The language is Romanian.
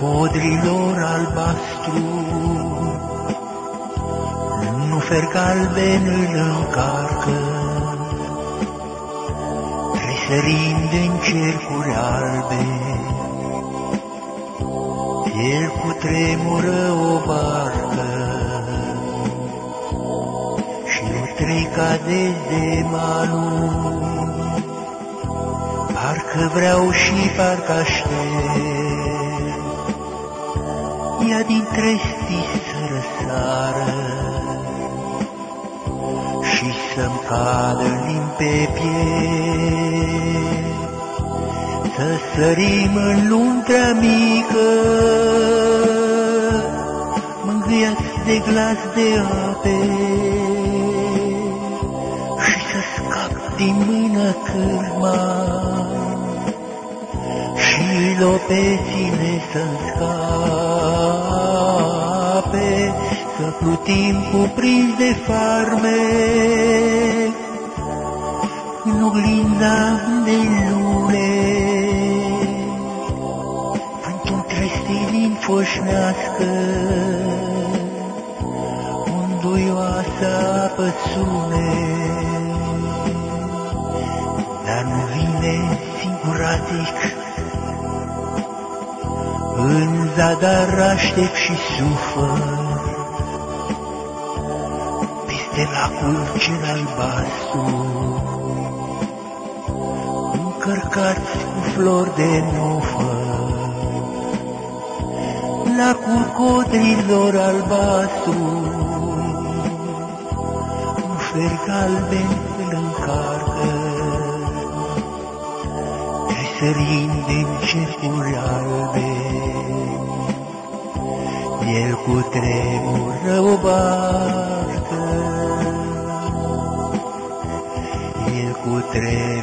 codrilor albastru. Nu fer galben îl încarcă, tresărind în cercuri albe. El cu tremură o barcă și o trei cade de malul. Parcă vreau și parcă aștept, ea din trestii să răsară și să-mi cadă limbi pe piept. Să sărim în luntra mică, mângâiați de glas de ape, și să scap din mână cârma, și lopețile să-mi scape, să plutim cuprins de farmec, în oglinda de lune. Vântul trestilin foșnească, unduioasa apățune, dar nu vine singuratic, în zadar aștept și sufăr, peste lacul cel albastru, încărcați cu flori de nufă. Lacul codrilor albastru, un fer galben îl încarcă, tresărind din cercuri albe. El cu tremură o barcă, el cu tremură